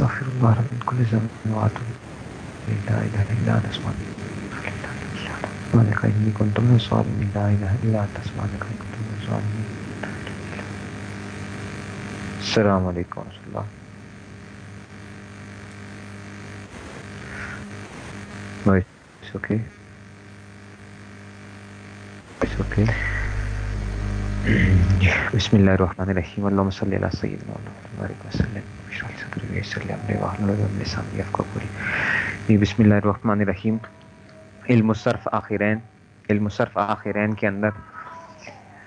استغفر الله من كل ذنب واتوب لا اله الا انت سبحانك اني كنت من الظالمين. لا اله الا انت سبحانك اني كنت من الظالمين. السلام علیکم ورحمۃ اللہ No, it's okay. It's okay. بسم اللہ الرحمن الرحیم اللہم صلی اللہ سیدنا محمد وسلم اشرح لي صدری ويسر لي بسم اللہ الرحمن الرحیم۔ علم الصرف آخرین۔ علم الصرف آخرین کے اندر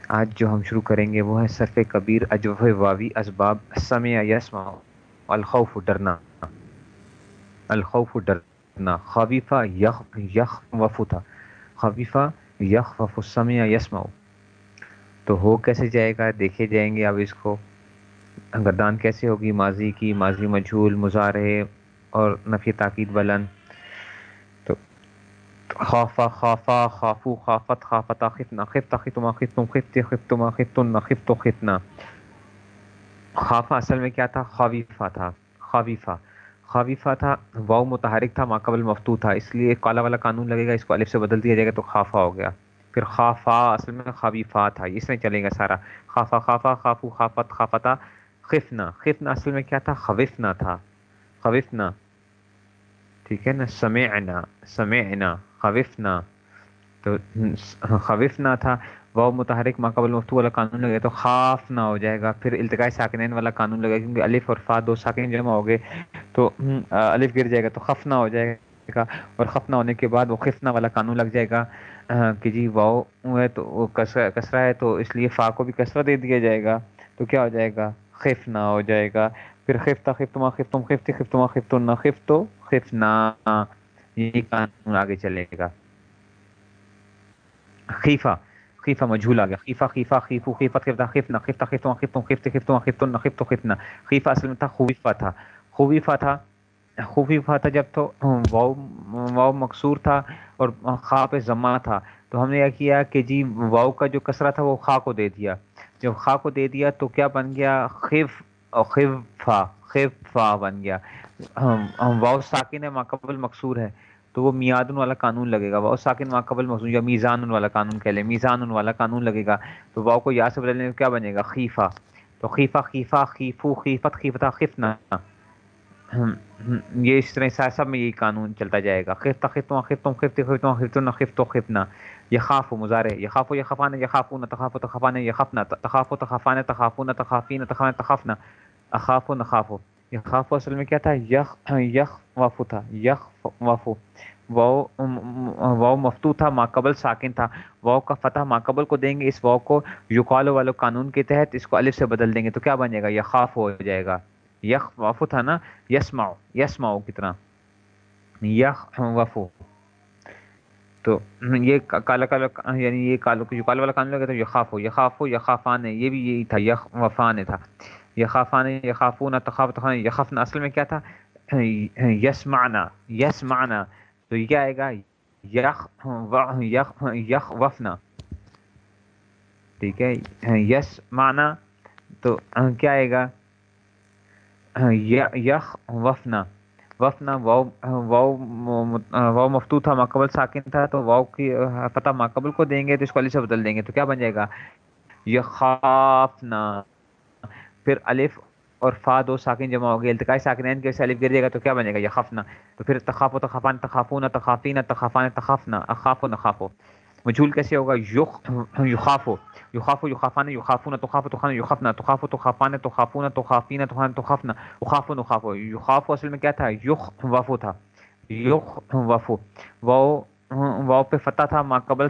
آج جو ہم شروع کریں گے، وہ ہے صرف کبیر اجوف واوی، اسباب سمع یسمع الخوف ڈرنا۔ الخوف ڈرنا۔ خویفہ یخ یخ وفو تھا خویفہ یخ وف سمع یسمع تو ہو کیسے جائے گا؟ دیکھے جائیں گے اب اس کو۔ گردان کیسے ہوگی؟ ماضی کی، ماضی مجھول مظاہرے اور نفی تاکید بلند۔ تو خوفا خوفا خافو، خافت خافتا خفتنا خفتا خفتما خفتم خفت خفتما خفتن خفت و خفتنا خافا اصل میں کیا تھا؟ خویفہ تھا خویفہ خویفہ تھا واؤ متحرک تھا، ماقبل مفتو تھا، اس لیے کالا والا قانون لگے گا، اس کو الف سے بدل دیا جائے گا تو خافا ہو گیا۔ پھر خافا اصل میں خابیفا تھا، اس میں چلے گا سارا۔ خافا خافا، خافو، خافت خافتا خفنا خفنا اصل میں کیا تھا؟ خوفنا تھا، خوفنا۔ ٹھیک ہے نا؟ سمعنا سمعنا، خوفنا۔ تو خوفنا تھا وہ متحرک ماقبل مفتو والا قانون لگے تو خاف نہ ہو جائے گا۔ پھر التقاء ساکنین والا قانون لگے گا، کیونکہ الف اور فا دو ساکن جمع ہو گئے۔ تو الف گر جائے گا تو خفنا ہو جائے گا۔ اور خفنا ہونے کے بعد وہ خفنا والا قانون لگ جائے گا۔ کہ جی واؤ ہے تو وہ کسرا ہے تو اس لیے فا کو بھی کسرا دے دیا جائے گا۔ تو کیا ہو جائے گا؟ خف نہ ہو جائے گا۔ پھر خفتہ خفتما خفتم خفتی خفتما خفت نہ خف تو خف نہ یہ قانون آگے چلے گا۔ خیفہ خیفہ مجھول آ گیا خیفہ خیفہ، خیفو، خیفت، خفتہ، خفنا، خفتہ خفتما خفتم خفتی خفتما خفت نہ خفت خفنا۔ خیفہ اصل میں تھا خویفہ تھا۔ خویفہ تھا، خوفیفہ تھا جب تو واؤ واؤ مقصور تھا اور خا پہ ضمہ تھا۔ تو ہم نے یہ کیا کہ جی واؤ کا جو کسرہ تھا وہ خا کو دے دیا۔ جب خا کو دے دیا تو کیا بن گیا؟ خف اور خفا خفا بن گیا۔ واؤ ساکن ہے ماقبل مقصور ہے۔ تو وہ میادن والا قانون لگے گا۔ واؤ ساکن ماقبل مقصور، یا میزان والا قانون کہہ لیں۔ میزان والا قانون لگے گا۔ تو واؤ کو یا سے بدلنے کیا بنے گا؟ خیفہ۔ تو خیفہ خیفہ، خیفو، خیفت خیفتہ خفنا۔ یہ اس طرح سب میں یہی قانون چلتا جائے گا۔ خفتہ خفتوں خفتوں خفت خفتوں خفتوں خفت و خفنا یہ و مظاہرے یہ خاف و یہ خفان یہ تخاف و تخفان یہ خفنا تخاف و تخفان تخافون تخافین تخان تخافنا اخاف و نخاف و۔ یہ خاف و اصل میں کیا تھا؟ یخ یخ وفو تھا۔ یخ وفو۔ واؤ مفتو تھا ماقبل ساکن تھا۔ واؤ کا فتح ماقبل کو دیں گے۔ اس واؤ کو یقال والو قانون کے تحت اس کو الف سے بدل دیں گے۔ تو کیا بنے گا؟ یہ خاف ہو جائے گا۔ یخ وفو تھا نا یسماؤ یسماؤ کتنا؟ یخ وفو تو یہ کالا کالا یعنی یہ کالو جو کالا والا قانون لگا تھا یخاف ہو یخاف ہو یخافان یہ بھی یہی تھا یخ وفان تھا. یخافان یخافون تخاف تخان یخفن اصل میں کیا تھا؟ یسمعنا یسمعنا. تو یہ کیا آئے گا؟ یخ یخ یخ وفنا ٹھیک ہے؟ یس معنی تو کیا آئے گا؟ یخ وفنا وفنا واؤ واؤ واؤ مفتو تھا ماقبل ساکن تھا، تو واؤ کی پتہ ماقبل کو دیں گے، تو اس کو علی سے بدل دیں گے، تو کیا بن جائے گا؟ یخافنا، پھر الف اور فا دو ساکن جمع ہو گئے التقاء ساکنین کے سے الف گر جائے گا، تو کیا بنے گا؟ یخفنا تو پھر تخاف و تخافان، تخافون، تخافین، تخافان، تخافنا اخاف و نخاف مجھول کیسے ہوگا یخ یخاف یخاف یخافان یخافون تخاف تخان یخفنا تخاف تخافان تخافون تخافین تخان تخافنا اخاف و نخاف یخاف اصل میں کیا تھا یخ وفو تھا یخ وفو واؤ واؤ پہ فتح تھا ماقبل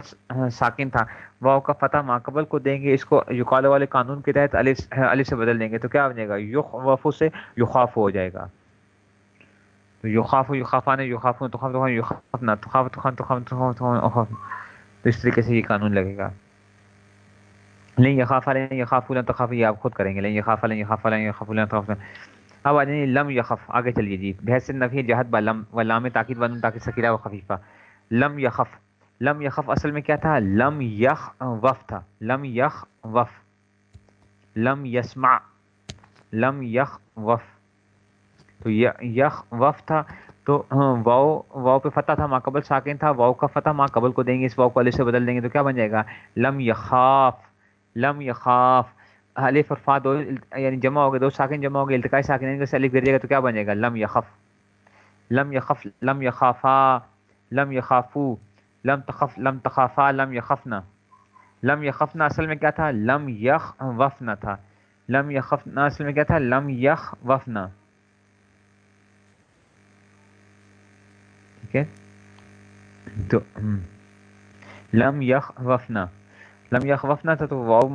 ساکن تھا واؤ کا فتح ماقبل کو دیں گے اس کو یقال والے قانون کے تحت علی سے بدل دیں گے تو کیا بنے گا یخ وفو سے یخاف ہو جائے گا یخاف یخافان یخافون تخاف تخان یخافنا تخاف تخان تخاف تخان تخاف تو اس طریقے سے یہ قانون لگے گا۔ نہیں یہ خاف لیں یہ تخاف یہ آپ خود کریں گے۔ لیں یہ خاف لیں یہ خاف لیں تخاف اب آ جائیں لم یخف آگے چلیے جی۔ بحث نفی، جہد با لم، و لام تاکید بن تاکہ سکیرہ و خفیفہ۔ لم یخف لم یخف اصل میں کیا تھا؟ لم یخ وف تھا۔ لم یخ وف۔ لم یسمع، لم یخ وف۔ تو یخ وف تھا۔ تو ہاں، واؤ واؤ پہ فتح تھا ماقبل ساکن تھا واؤ کا فتح ماقبل کو دیں گے اس واؤ کو علی سے بدل دیں گے تو کیا بن جائے گا؟ لم یخاف لم یخاف الف اور فا دو یعنی جمع ہو گئے دو ساکن جمع ہو گئے التقاء ساکن یعنی سے الف گر جائے گا تو کیا بن جائے گا؟ لم یخف لم یخف لم یخافا لم یخافو لم تخف لم تخافا لم یخفنا لم یخفنا اصل میں کیا تھا؟ لم یخ وفنا تھا لم یخفنا اصل میں کیا تھا؟ لم یخ وفنا۔ ٹھیک ہے تو لم یخ وفنا لم یخ وفنا تھا تو واؤ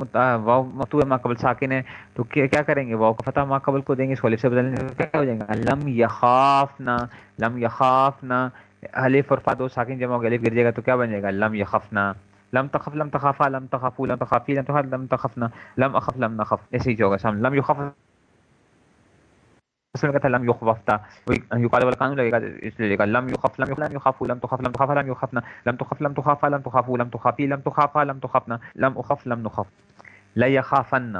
واؤ مفتوح ما قبل ساکن ہے، تو کیا کریں گے؟ واؤ کا فتح ما قبل کو دیں گے، اس کو سے بدلنے سے کیا ہو جائے گا؟ لم یخافنا لم یخافنا، الف اور فا دو ساکن جمع ہو گیا الف گر جائے گا تو کیا بن جائے گا؟ لم یخفنا، لم تخف، لم تخافا، لم تخافو، لم تخافی لم تخاف لم تخفنا، لم اخف، لم نخف، ایسے ہی ہوگا سامنے، لم یخف اس میں کہتا ہے لم یخوفتا یقال والقانون لگے گا اس لیے لگا لم یخف لم یخف لم یخف لم تخف لم تخاف لم یخفنا لم تخف لم تخاف لم تخافو لم تخافی لم تخافا لم تخفنا لم اخف لم نخف لا یخافن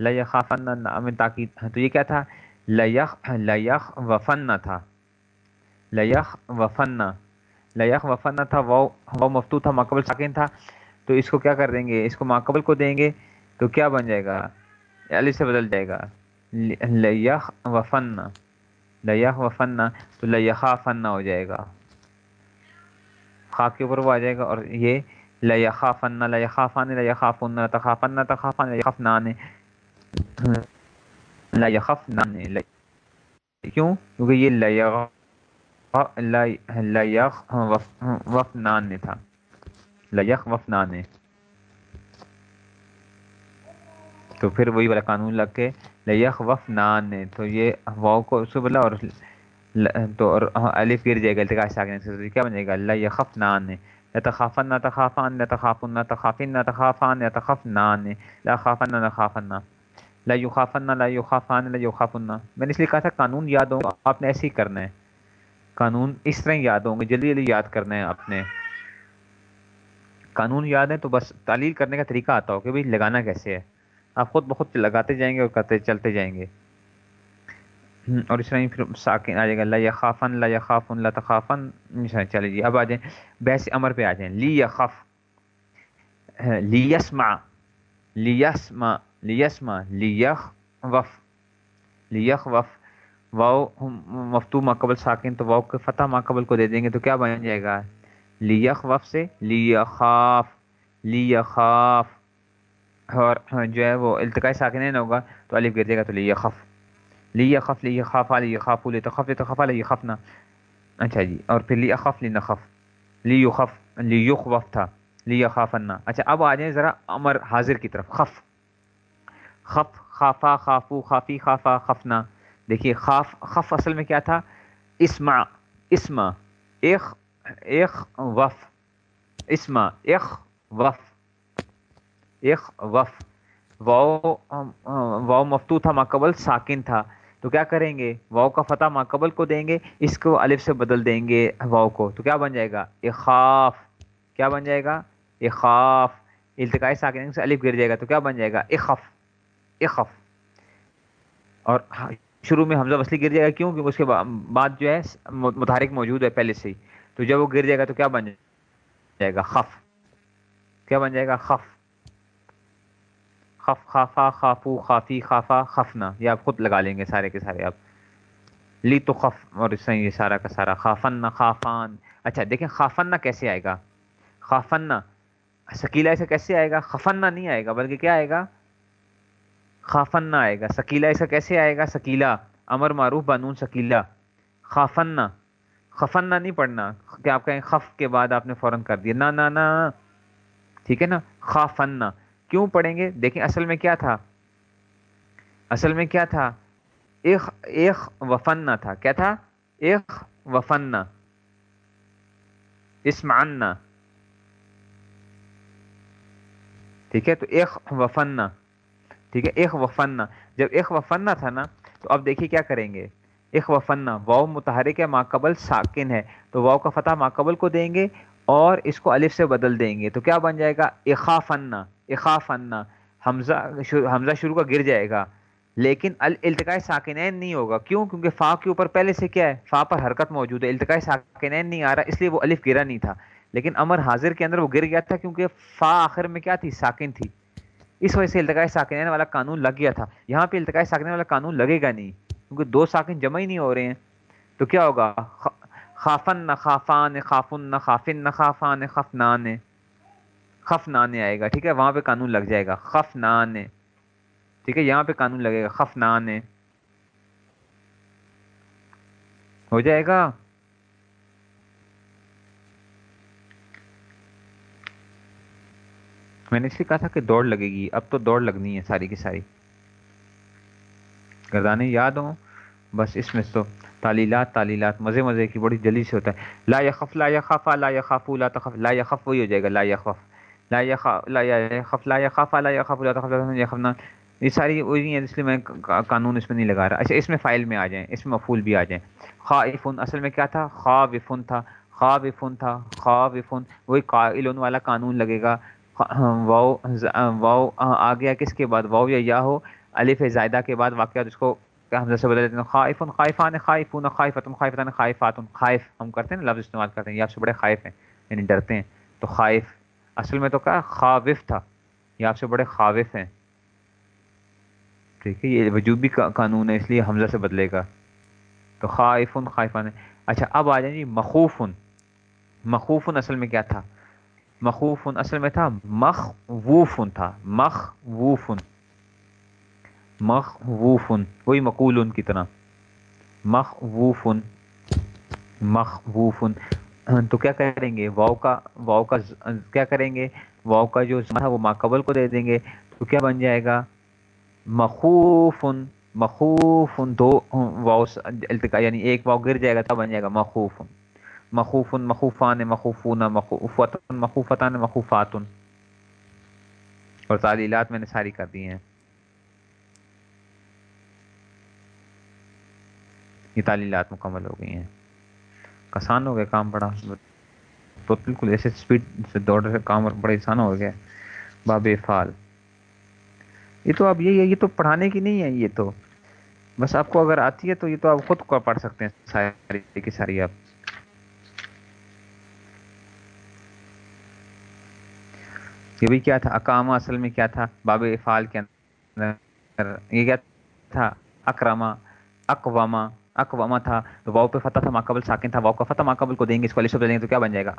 لا یخافن من تاکید تو یہ کیا تھا لا یخ لا یخ وفن تھا لا یخ وفن لا یخ وفن تھا وہ وہ مفتو تھا ماقبل ساکن تھا تو اس کو کیا کر دیں گے اس کو ماقبل کو دیں گے تو کیا بن جائے گا علی سے بدل جائے گا لیخ وفن. لیخ وفن تو لیخا فن ہو جائے گا۔ خاک کے اوپر وہ آ جائے گا اور یہ لیخا فن لیخا فن لیخا فن تخافن تخافن لیخف نان لیخف نان کیوں؟ کیونکہ یہ لیخ لیخ وفنان تھا۔ لیخ وفنان تو پھر وہی والا قانون لگ کے لیخ وف نان نے تو یہ واؤ کو اس کو بولا اور تو اور الف گر جائے گا، التقاء ساکن سے کیا بنے گا؟ اللہ یخف نان نے یتخافن نہ تخافان، نہ تخافن نہ تخافن، نہ تخافان یتخف نان نے لا خافن، نہ خافن نہ۔ لا یخافن نہ، لا یخافان، لا یخافن نہ۔ میں نے اس لیے کہا تھا قانون یاد ہوں آپ نے ایسے ہی کرنا ہے۔ قانون اس طرح یاد ہوں گے، جلدی جلدی یاد کرنا ہے آپ نے۔ قانون یاد ہے تو بس تعلیل کرنے کا طریقہ آتا ہو کہ بھائی لگانا کیسے ہے۔ آپ خود بخود لگاتے جائیں گے اور کرتے چلتے جائیں گے۔ اور اس طرح پھر ساکن آ جائے گا اللہ خافن لا خافن اللہ تخافن چلے جی۔ اب آ جائیں بحث امر پہ آ جائیں۔ لی خف لیسما لیسما لیسما لیخ وف لیخ وف واؤ مفتو ماقبل ساکن تو واؤ کے فتح ماقبل کو دے دیں گے تو کیا بن جائے گا؟ لیخ وف سے لی خاف لی خاف اور ہاں، جو ہے وہ التقاء ساکنین ہوگا تو الف گر جائے گا تو لی خف۔ لی خف لی خاف لی خاف لی تخف لی تخف لی خفنا۔ اچھا جی اور پھر لی خف لی نخف۔ لی خف لی یخ وف تھا۔ لی خافنا۔ اچھا اب آ جائیں ذرا امر حاضر کی طرف۔ خف۔ خف، خافا، خافو، خافی، خافا، خفنا۔ دیکھیے، خاف، خف اصل میں کیا تھا؟ اسما اسما ایک ایک وف۔ اسما ایک وف۔ ایک وف، واؤ واؤ مفتو تھا، ماقبل ساکن تھا۔ تو کیا کریں گے؟ واؤ کا فتح ماقبل کو دیں گے، اس کو الف سے بدل دیں گے واؤ کو۔ تو کیا بن جائے گا؟ اخاف کیا بن جائے گا؟ اخاف التقاء ساکن سے الف گر جائے گا، تو کیا بن جائے گا؟ اخف اخف اور شروع میں حمزہ وصلی گر جائے گا، کیوں؟ کیونکہ اس کے بعد جو ہے، متحرک موجود ہے پہلے سے ہی۔ تو جب وہ گر جائے گا، تو کیا بن جائے گا؟ خف۔ کیا بن جائے گا؟ خف۔ خف خافا خافو خافی خافا خفنا، یہ آپ خود لگا لیں گے سارے کے سارے آپ۔ لی تو خف اور اس یہ سارا کا سارا۔ خافن خافان۔ اچھا دیکھیں خافن کیسے آئے گا؟ خافن سکیلا ایسا کیسے آئے گا؟ خفن نہیں آئے گا، بلکہ کیا آئے گا؟ خافن آئے گا۔ سکیلا ایسا کیسے آئے گا؟ سکیلا امر معروف بانون سکیلا خافن خفن نہیں پڑھنا، کہ آپ کہیں خف کے بعد آپ نے فوراً کر دیا۔ نہ نہ ٹھیک ہے نا؟ خافن کیوں پڑھیں گے؟ دیکھیں اصل میں کیا تھا؟ اصل میں کیا تھا؟ ایک ایک وفن تھا۔ کیا تھا؟ ایک وفن۔ اسمان ٹھیک ہے؟ تو ایک وفن۔ ٹھیک ہے؟ ایک وفن۔ جب ایک وفن تھا نا، تو اب دیکھیے کیا کریں گے؟ ایک وفن۔ واؤ متحرک ہے، ماقبل ساکن ہے۔ تو واؤ کا فتح ماقبل کو دیں گے اور اس کو الف سے بدل دیں گے۔ تو کیا بن جائے گا؟ اخا فن اخاف انا حمزہ حمزہ شروع کا گر جائے گا، لیکن التقاء ساکنین نہیں ہوگا۔ کیوں؟ کیونکہ فا کے اوپر پہلے سے کیا ہے، فا پر حرکت موجود ہے، التقاء ساکنین نہیں آ رہا، اس لیے وہ الف گرا نہیں تھا۔ لیکن امر حاضر کے اندر وہ گر گیا تھا کیونکہ فا آخر میں کیا تھی؟ ساکن تھی۔ اس وجہ سے التقاء ساکنین والا قانون لگ گیا تھا۔ یہاں پہ التقاء ساکنین والا قانون لگے گا نہیں، کیونکہ دو ساکن جمع ہی نہیں ہو رہے ہیں۔ تو کیا ہوگا؟ خافن نہ خافان، خافن نہ خافن نہ خافان خفنان خفنان آئے گا، ٹھیک ہے؟ وہاں پہ قانون لگ جائے گا۔ خف خفنان ٹھیک ہے؟ یہاں پہ قانون لگے گا۔ خف خفنان ہو جائے گا؟ میں نے اس لیے کہا تھا کہ دوڑ لگے گی۔ اب تو دوڑ لگنی ہے ساری کی ساری۔ گردانے یاد ہوں۔ بس اس میں تو تعلیلات تعلیلات مزے مزے کی بڑی جلدی سے ہوتا ہے۔ لا یخف، لا یخافا لا یخاف لا تخف۔ لا یخف وہی ہو جائے گا، لا یخف۔ لا یخف لا یخف لا یخافا لا یخف لا تخف لا یخفنا یہ ساری وہی ہیں اس لیے میں قانون اس میں نہیں لگا رہا اچھا اس میں فائل میں آ جائیں اس میں مفول بھی آ جائیں خواہفن اصل میں کیا تھا خواہفن تھا خواہفن تھا خواہفن وہی قائل والا قانون لگے گا واؤ واؤ آ گیا کس کے بعد واؤ یا یا ہو الف زائدہ کے بعد واقعات اس کو حمزہ سے بدل دیتے ہیں خائفن خائفان خائفون خائفتن خائفتان خائفاتن خائف ہم کرتے ہیں لفظ استعمال کرتے ہیں یہ آپ سے بڑے خائف ہیں یعنی ڈرتے ہیں تو خائف اصل میں تو کہا خاوف تھا۔ یہ آپ سے بڑے خاوف ہیں۔ ٹھیک ہے، یہ وجوبی قانون ہے، اس لیے حمزہ سے بدلے گا۔ تو خائفن خائفان اچھا اب آ جائیں جی مخوفن مخوفن اصل میں کیا تھا؟ مخوفن اصل میں تھا مخ ووفن تھا۔ مخ ووفن مخ ووفن وہی مقول ان کی طرح۔ مخ ووفن مخ ووفن ہاں، تو کیا کریں گے؟ واؤ کا واؤ کا کیا کریں گے؟ واؤ کا جو ہے وہ ماقبل کو دے دیں گے۔ تو کیا بن جائے گا؟ مخوفن مخوفن دو واؤ التقا یعنی ایک واؤ گر جائے گا، تب بن جائے گا مخوفن۔ مخوفن مخوفان مخوفون مخوفتن مخوفتان مخوفاتن۔ اور تعلیلات میں نے ساری کر دی ہیں۔ یہ تعلیلات مکمل ہو گئی ہیں۔ کسان ہو گئے کام بڑا۔ تو بالکل ایسے اسپیڈ سے دوڑ رہے، کام بڑا آسان ہو گیا۔ باب فال یہ تو اب یہی ہے یہ تو پڑھانے کی نہیں ہے، یہ تو۔ بس آپ کو اگر آتی ہے تو یہ تو آپ خود کو پڑھ سکتے ہیں، ساری کی ساری آپ۔ یہ بھی کیا تھا؟ اکامہ اصل میں کیا تھا؟ باب افعال کے اندر یہ کیا تھا؟ اکرما اقواما اقواما تھا، تو واؤ پہ فتح تھا ماقبل ساکن تھا واؤ کا فتح ماقبل کو دیں گے اس کو علی دیں گے تو کیا بن جائے گا؟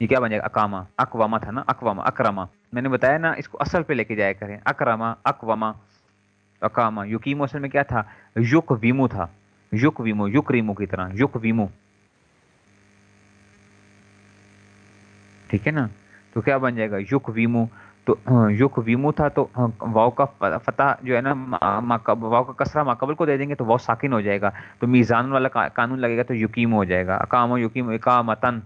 یہ کیا بن جائے گا؟ اکاما اقواما تھا نا اقواما اکرما میں نے بتایا نا، اس کو اصل پہ لے کے جایا کریں۔ اکرما اقواما اکاما۔ یقیمو اصل میں کیا تھا؟ یق ویمو تھا۔ یق ویمو یق ریمو کی طرح یق ویمو۔ ٹھیک ہے نا؟ تو کیا بن جائے گا؟ یق ویمو۔ تو یق ویمو تھا تو واؤ کا فتح جو ہے نا واؤ کا کسرہ ماقبل کو دے دیں گے تو واؤ ساکن ہو جائے گا۔ تو میزان والا قانون لگے گا تو یقیم ہو جائے گا۔ اقام و یقیم اقامتن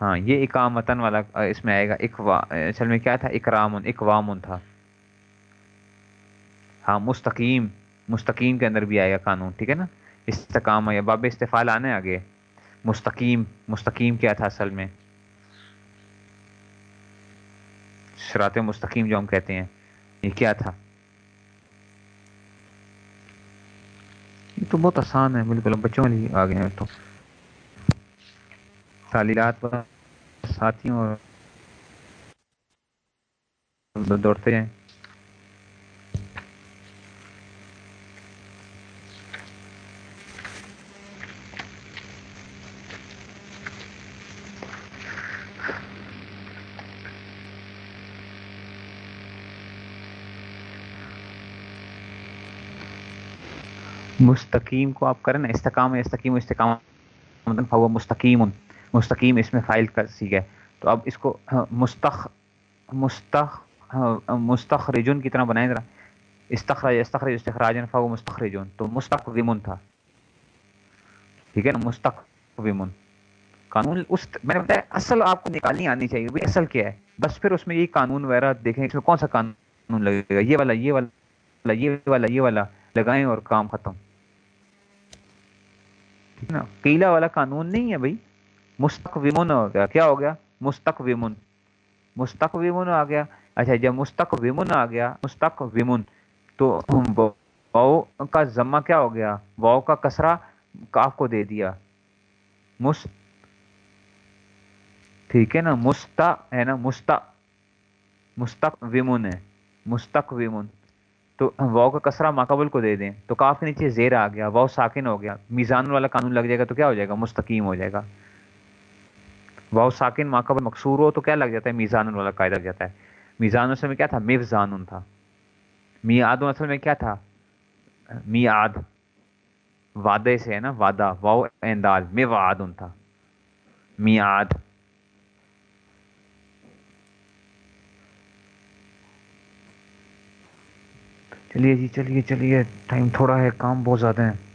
ہاں یہ اقامتن والا اس میں آئے گا۔ اقوا اصل میں کیا تھا؟ اکرام اقوام تھا۔ ہاں مستقیم مستقیم کے اندر بھی آئے گا قانون، ٹھیک ہے نا؟ استقام یا باب استفال آنے آگے۔ مستقیم مستقیم کیا تھا اصل میں؟ شرات مستقیم جو ہم کہتے ہیں، یہ کیا تھا؟ یہ تو بہت آسان ہے، بالکل بچوں والی آ گئے ہیں تو۔ تعلیلات ساتھیوں اور دوڑتے ہیں۔ مستقیم کو آپ کریں نا، استقام، استقیم، استقام مطلب فو مستقیم مستقیم اس میں فائل کر سی گئے۔ تو اب اس کو مستخ مستخ مستخرجن کی طرح بنائیں ذرا۔ استخراج استخرج استخراجن فو مستخرجن تو مستقومن تھا۔ ٹھیک ہے نا؟ مستقومن قانون اس، میں نے بتایا اصل آپ کو نکالنی آنی چاہیے بھائی، اصل کیا ہے؟ بس پھر اس میں یہ قانون وغیرہ دیکھیں، اس میں کون سا قانون لگے گا؟ یہ والا یہ والا یہ والا یہ والا، لگائیں اور کام ختم۔ نا قیلا والا قانون نہیں ہے بھائی۔ مستقومن ہو گیا۔ کیا ہو گیا؟ مستقومن مستقومن آ گیا۔ اچھا جب مستقومن آ گیا مستقومن تو واؤ کا ضمہ کیا ہو گیا؟ واؤ کا کسرا کاف کو دے دیا۔ مست ٹھیک ہے نا؟ مستا ہے نا؟ مستا مستق ومن ہے۔ مستق تو واؤ کا کسرا ماقبل کو دے دیں تو کاف کے نیچے زیر آ گیا واؤ ساکن ہو گیا، میزان والا قانون لگ جائے گا تو کیا ہو جائے گا؟ مستقیم ہو جائے گا۔ واؤ ساکن ماقبل مقصور ہو تو کیا لگ جاتا ہے؟ میزان والا قاعدہ لگ جاتا ہے۔ میزان اصل میں کیا تھا؟ مفزان تھا۔ می آدم اصل میں کیا تھا؟ می آد وعدے سے ہے نا؟ وعدہ واؤ اندال می تھا۔ می چلیے جی چلیے چلیے ٹائم تھوڑا ہے کام بہت زیادہ ہیں۔